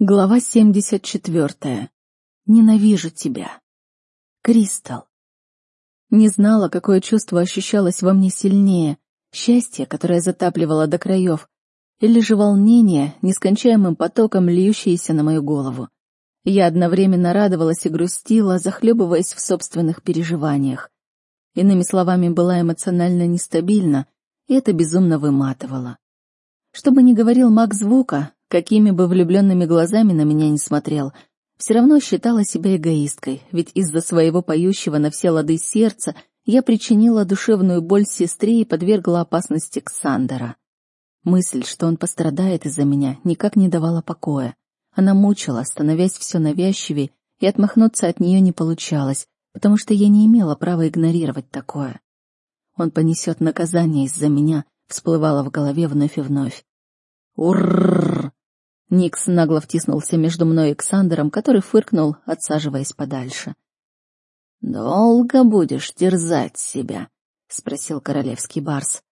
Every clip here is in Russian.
Глава 74. Ненавижу тебя. Кристал. Не знала, какое чувство ощущалось во мне сильнее. Счастье, которое затапливало до краев, или же волнение, нескончаемым потоком льющееся на мою голову. Я одновременно радовалась и грустила, захлебываясь в собственных переживаниях. Иными словами, была эмоционально нестабильна, и это безумно выматывало. Что бы ни говорил маг звука, Какими бы влюбленными глазами на меня не смотрел, все равно считала себя эгоисткой, ведь из-за своего поющего на все лады сердца я причинила душевную боль сестре и подвергла опасности Ксандера. Мысль, что он пострадает из-за меня, никак не давала покоя. Она мучила, становясь все навязчивее, и отмахнуться от нее не получалось, потому что я не имела права игнорировать такое. Он понесет наказание из-за меня, всплывало в голове вновь и вновь. Уррррр! Никс нагло втиснулся между мной и Ксандером, который фыркнул, отсаживаясь подальше. «Долго будешь терзать себя?» — спросил королевский барс.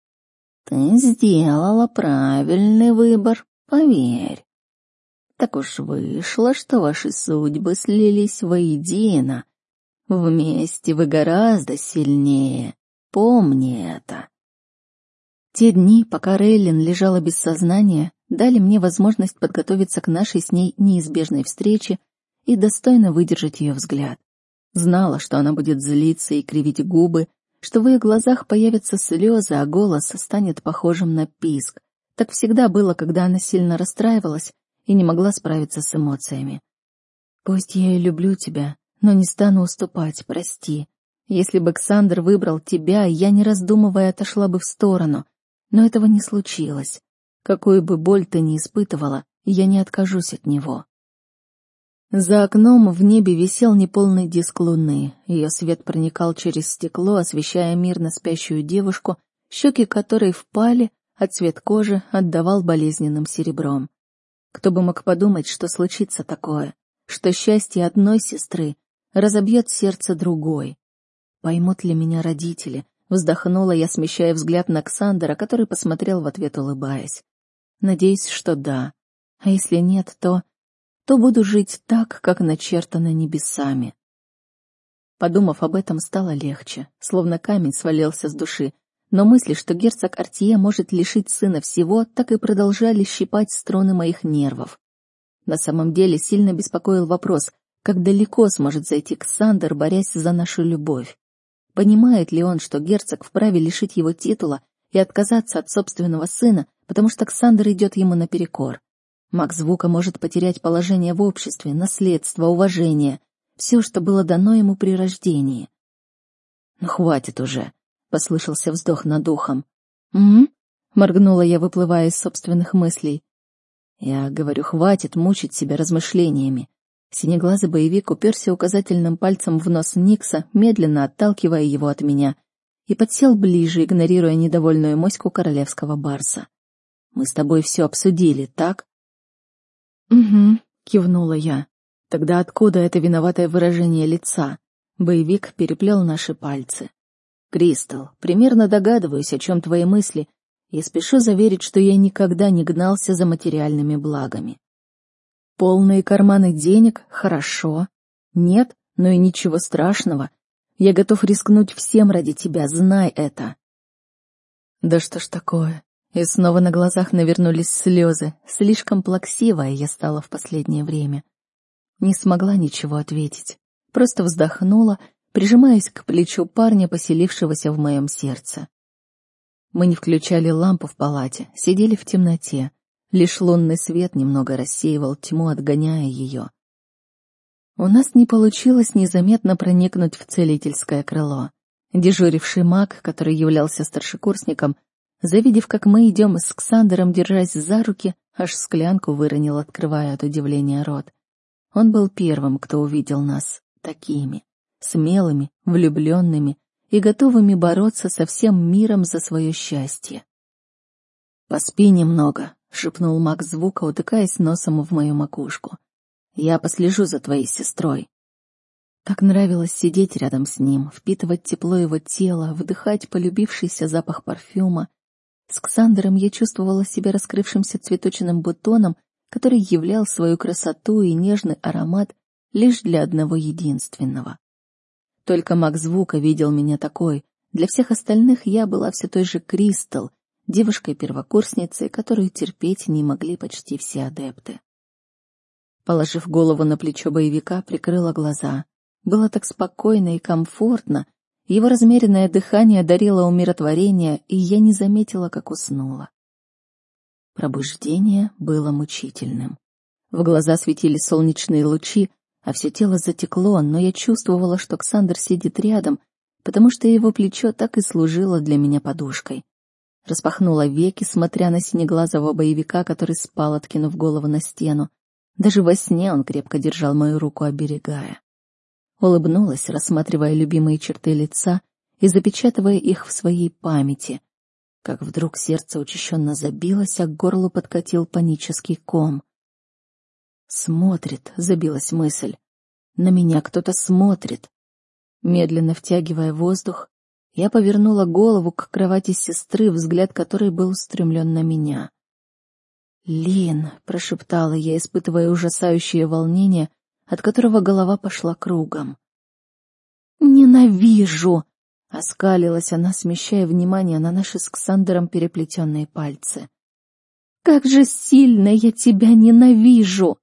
«Ты сделала правильный выбор, поверь. Так уж вышло, что ваши судьбы слились воедино. Вместе вы гораздо сильнее. Помни это». Те дни, пока Рейлин лежала без сознания, дали мне возможность подготовиться к нашей с ней неизбежной встрече и достойно выдержать ее взгляд. Знала, что она будет злиться и кривить губы, что в ее глазах появятся слезы, а голос станет похожим на писк. Так всегда было, когда она сильно расстраивалась и не могла справиться с эмоциями. «Пусть я и люблю тебя, но не стану уступать, прости. Если бы Александр выбрал тебя, я, не раздумывая, отошла бы в сторону. Но этого не случилось. Какую бы боль ты ни испытывала, я не откажусь от него. За окном в небе висел неполный диск луны. Ее свет проникал через стекло, освещая мирно спящую девушку, щеки которой впали, а цвет кожи отдавал болезненным серебром. Кто бы мог подумать, что случится такое, что счастье одной сестры разобьет сердце другой. Поймут ли меня родители? Вздохнула я, смещая взгляд на Ксандера, который посмотрел в ответ, улыбаясь. Надеюсь, что да. А если нет, то... то буду жить так, как начертано небесами. Подумав об этом, стало легче, словно камень свалился с души, но мысли, что герцог Артье может лишить сына всего, так и продолжали щипать струны моих нервов. На самом деле сильно беспокоил вопрос, как далеко сможет зайти Ксандер, борясь за нашу любовь. Понимает ли он, что герцог вправе лишить его титула и отказаться от собственного сына, потому что Ксандр идет ему наперекор. Маг звука может потерять положение в обществе, наследство, уважение, все, что было дано ему при рождении. «Ну, хватит уже», — послышался вздох над духом. «М?», моргнула я, выплывая из собственных мыслей. Я говорю, хватит мучить себя размышлениями. Синеглазый боевик уперся указательным пальцем в нос Никса, медленно отталкивая его от меня, и подсел ближе, игнорируя недовольную моську королевского барса. Мы с тобой все обсудили, так? Угу, кивнула я. Тогда откуда это виноватое выражение лица? Боевик переплел наши пальцы. Кристал, примерно догадываюсь, о чем твои мысли, и спешу заверить, что я никогда не гнался за материальными благами. Полные карманы денег — хорошо. Нет, но и ничего страшного. Я готов рискнуть всем ради тебя, знай это. Да что ж такое? И снова на глазах навернулись слезы. Слишком плаксивая я стала в последнее время. Не смогла ничего ответить. Просто вздохнула, прижимаясь к плечу парня, поселившегося в моем сердце. Мы не включали лампу в палате, сидели в темноте. Лишь лунный свет немного рассеивал тьму, отгоняя ее. У нас не получилось незаметно проникнуть в целительское крыло. Дежуривший маг, который являлся старшекурсником, Завидев, как мы идем с Ксандером, держась за руки, аж склянку выронил, открывая от удивления рот. Он был первым, кто увидел нас такими, смелыми, влюбленными и готовыми бороться со всем миром за свое счастье. «Поспи немного», — шепнул маг звука, утыкаясь носом в мою макушку. «Я послежу за твоей сестрой». Так нравилось сидеть рядом с ним, впитывать тепло его тела, вдыхать полюбившийся запах парфюма с Ксандером я чувствовала себя раскрывшимся цветочным бутоном, который являл свою красоту и нежный аромат лишь для одного единственного. Только маг звука видел меня такой. Для всех остальных я была все той же Кристал, девушкой-первокурсницей, которую терпеть не могли почти все адепты. Положив голову на плечо боевика, прикрыла глаза. Было так спокойно и комфортно, его размеренное дыхание дарило умиротворение, и я не заметила, как уснула. Пробуждение было мучительным. В глаза светили солнечные лучи, а все тело затекло, но я чувствовала, что Ксандр сидит рядом, потому что его плечо так и служило для меня подушкой. Распахнула веки, смотря на синеглазого боевика, который спал, откинув голову на стену. Даже во сне он крепко держал мою руку, оберегая. Улыбнулась, рассматривая любимые черты лица и запечатывая их в своей памяти. Как вдруг сердце учащенно забилось, а к горлу подкатил панический ком. «Смотрит», — забилась мысль. «На меня кто-то смотрит». Медленно втягивая воздух, я повернула голову к кровати сестры, взгляд которой был устремлен на меня. «Лин», — прошептала я, испытывая ужасающее волнение, от которого голова пошла кругом. «Ненавижу!» — оскалилась она, смещая внимание на наши с Ксандером переплетенные пальцы. «Как же сильно я тебя ненавижу!»